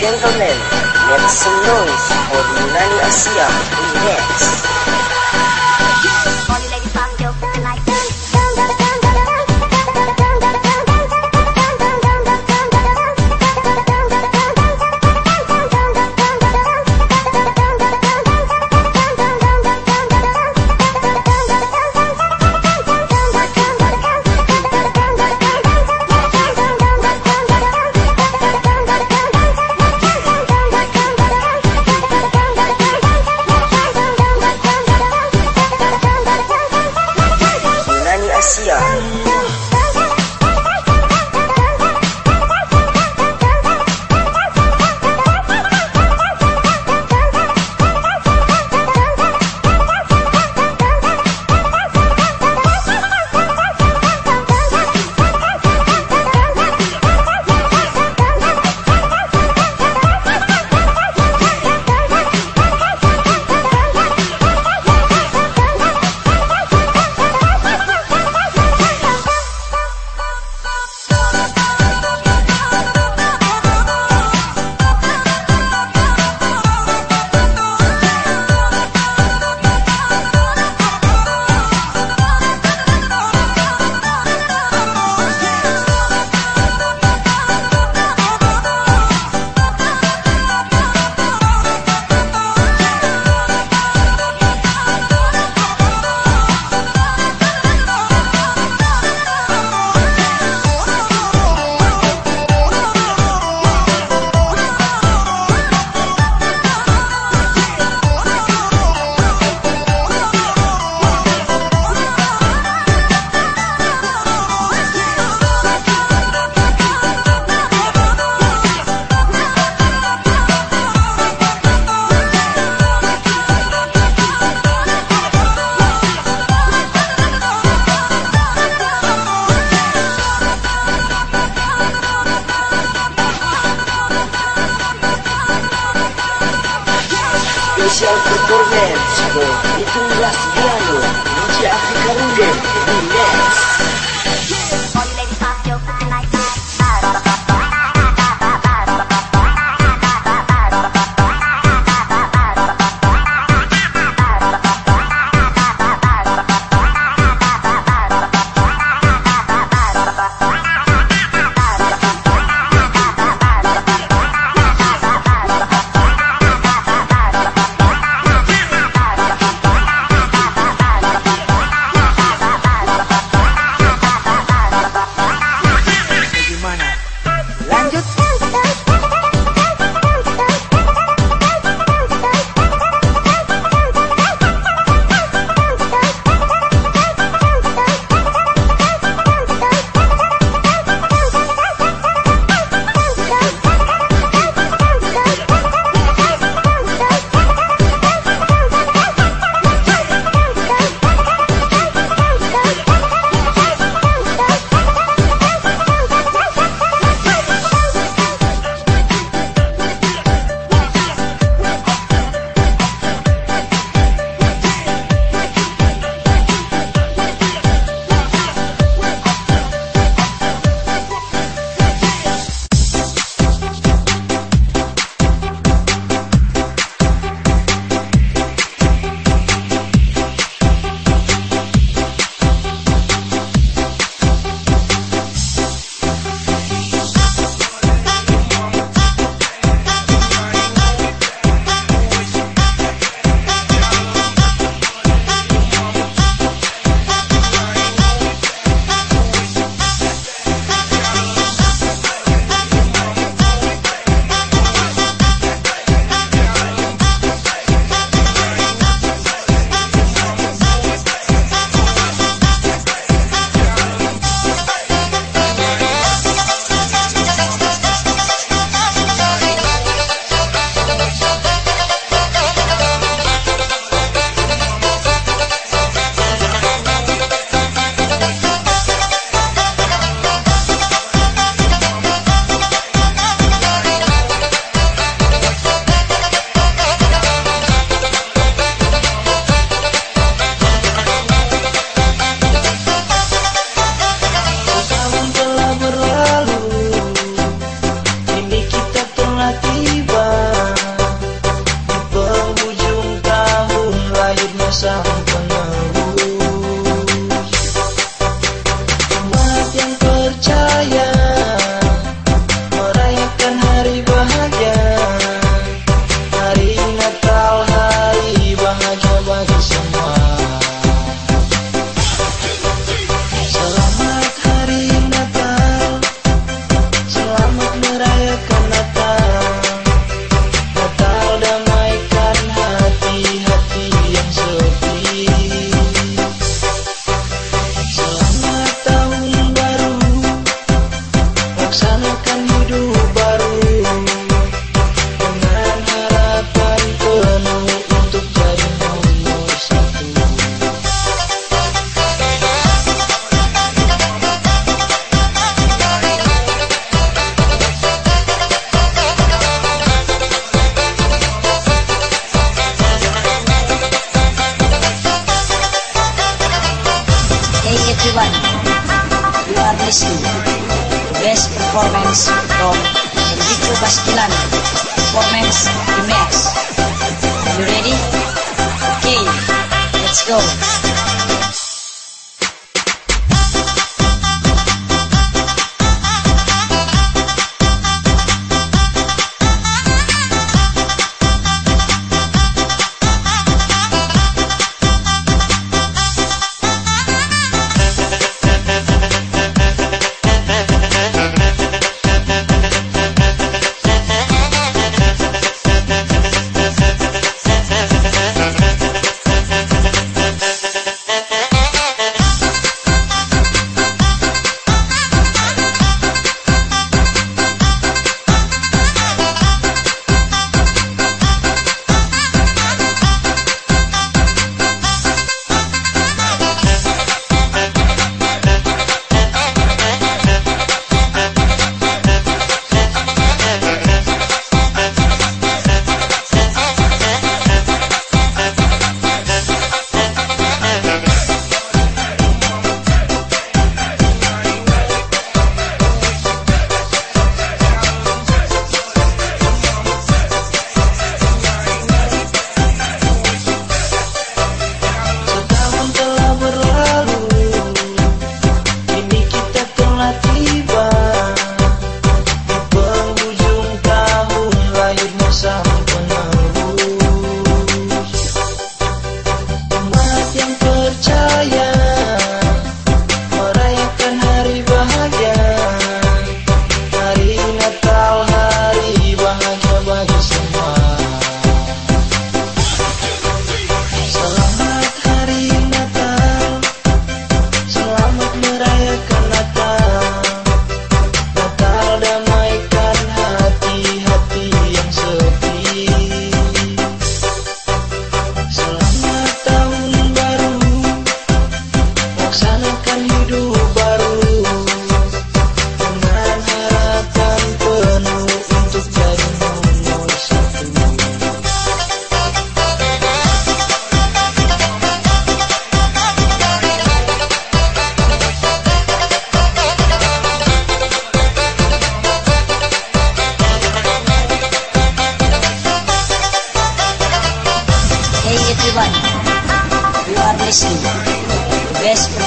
gentlemen, make some noise for Yunani Asia Remix. Yeah. Go.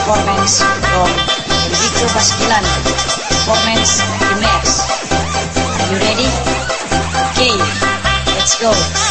performance from Enrico Basquilan, performance remix. Are you ready? Okay, let's go.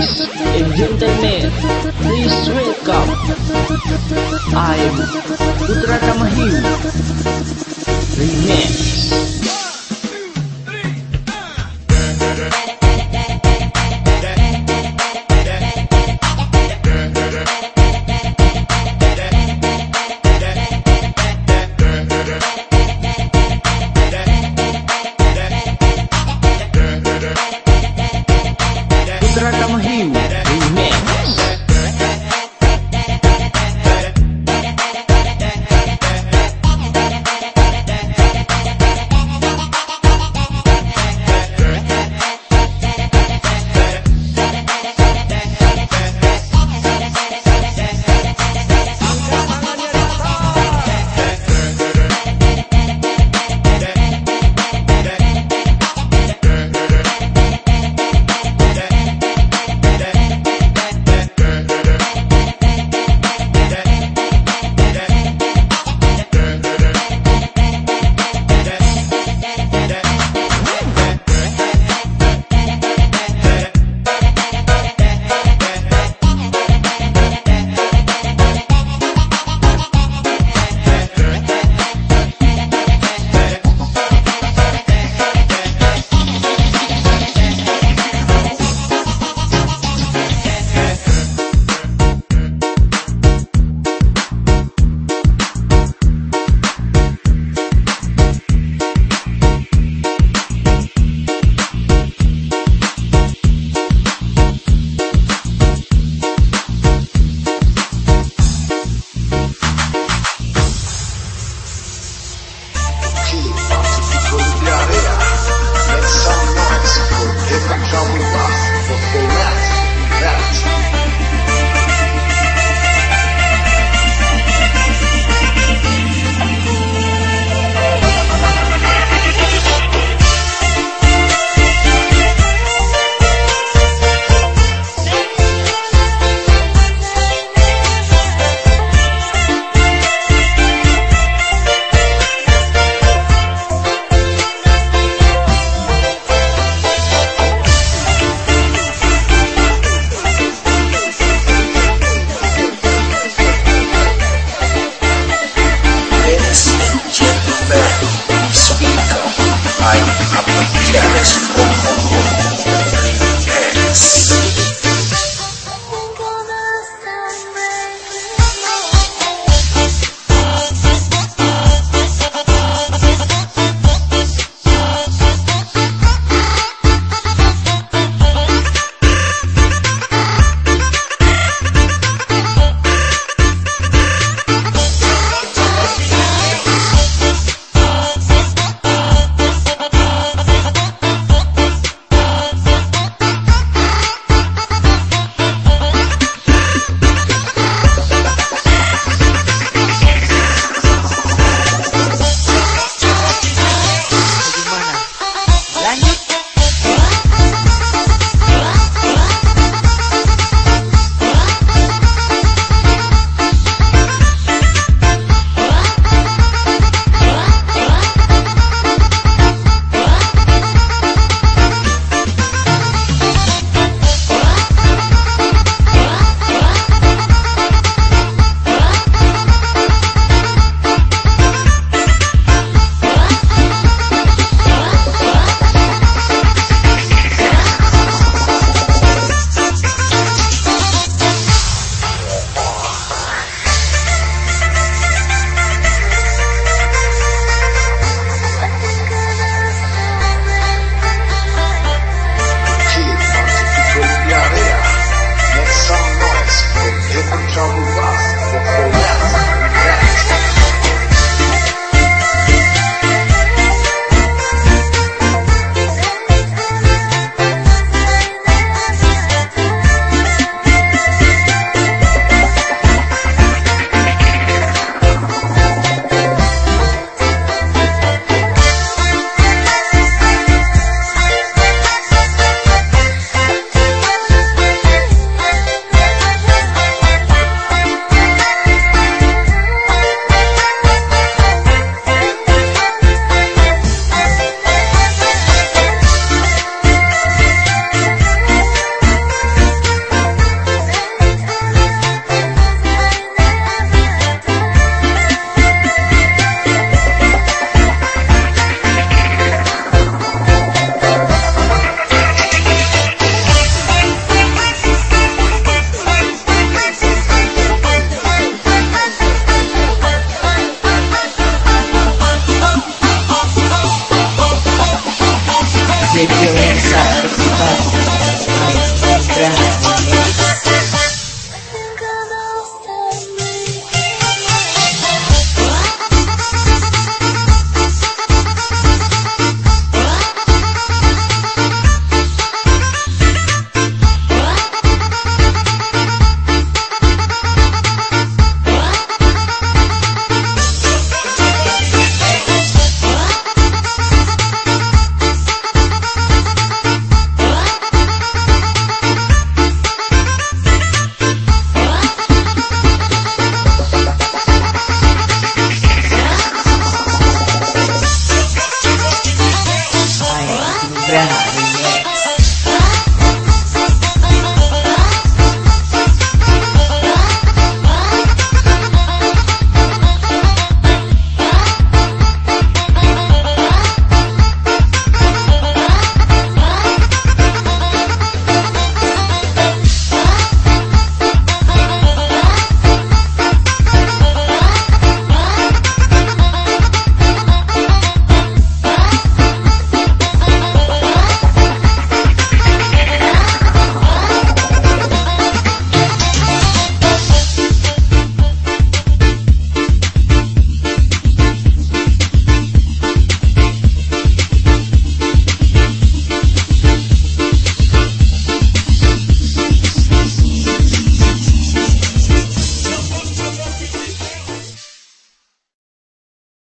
Ladies and gentlemen, please welcome. I'm Putra Kamahiu. Remix.